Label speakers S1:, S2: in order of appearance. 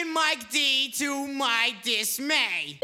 S1: Mike D to my dismay.